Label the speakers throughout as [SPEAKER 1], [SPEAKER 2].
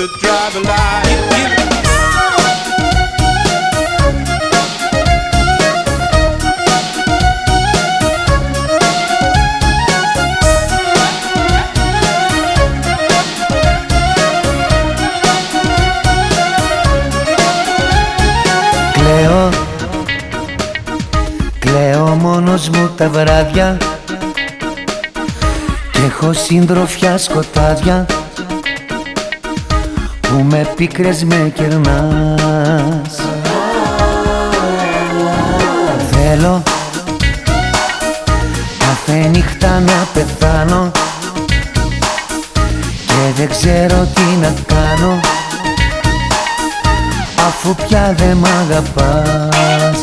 [SPEAKER 1] the driver light.
[SPEAKER 2] Κλαίω, κλαίω μόνος μου τα βράδια. Κι έχω συντροφιά σκοτάδια Που με πίκρες με κερνάς. Θέλω κάθε νύχτα να πεθάνω Και δεν ξέρω τι να κάνω αφού πια δεν μ' αγαπάς.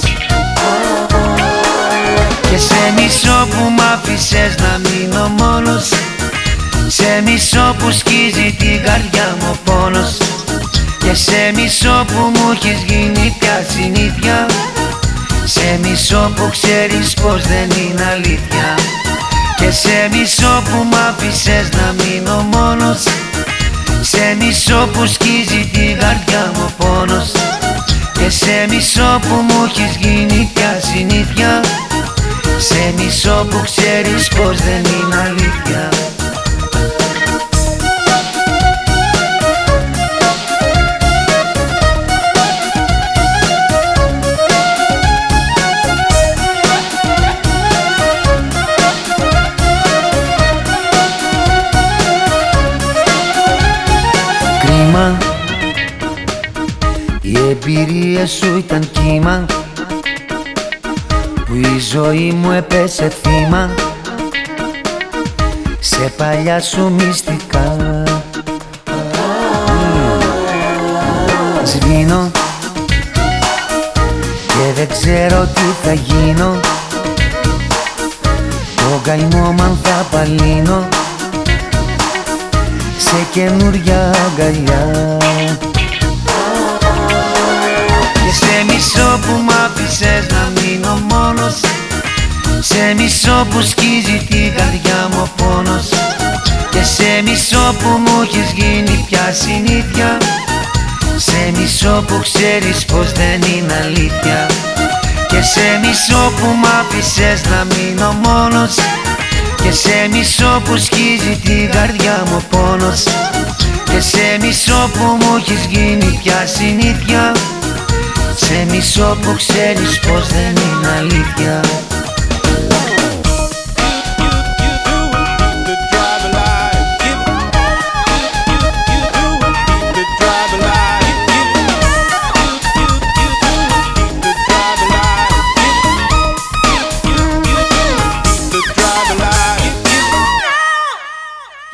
[SPEAKER 2] Και σε μισό που μ' άφησες να μείνω μόνος Σε μισό που σκίζει την καρδιά μου ο πόνος Και σε μισό που μου έχεις γίνει πια συνήθεια. Σε μισό που ξέρεις πως δεν είναι αλήθεια. Και σε μισό που μ' άφησες να μείνω μόνος. Σε μισό που σκίζει την καρδιά μου πόνος Και σε μισό που μου έχεις γίνει πια συνήθεια. Σε μισό που ξέρεις Κρίμα Οι εμπειρίες σου ήταν κύμα Που η ζωή μου έπεσε θύμα. Σε παλιά σου μυστικά. Σβήνω Και δεν ξέρω τι θα γίνω. Το καημό μ' θα παλύνω σε καινούρια αγκαλιά. Και σε μισό που μ' άφησες να μείνω μόνος Σε μισό που σκίζει την καρδιά μου ο πόνος Και σε μισό που μου έχεις γίνει πια συνήθεια Σε μισό που ξέρεις πως δεν είναι αλήθεια Και σε μισό που μ' άφησες να μείνω μόνος και σε μισό που σκίζει την καρδιά μου πόνος. Και σε μισό που μου έχεις γίνει πια συνήθεια. Σε μισό που ξέρεις πως δεν είναι αλήθεια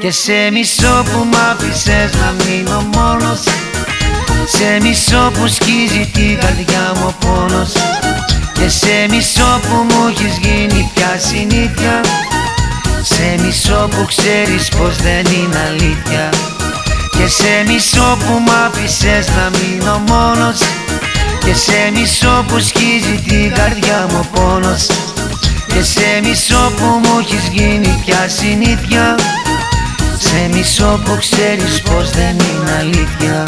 [SPEAKER 2] Και σε μισό που μ' άφησες να μείνω μόνος Σε μισό που σκίζει την καρδιά μου ο πόνος Και σε μισό που μου έχεις γίνει πια συνήθεια Σε μισό που ξέρεις πως δεν είναι αλήθεια Και σε μισό που μ' άφησες να μείνω μόνος Και σε μισό που σκίζει την καρδιά μου ο πόνος Και σε μισό που μου έχεις γίνει πια συνήθεια σε μισό που ξέρεις πως δεν είναι αλήθεια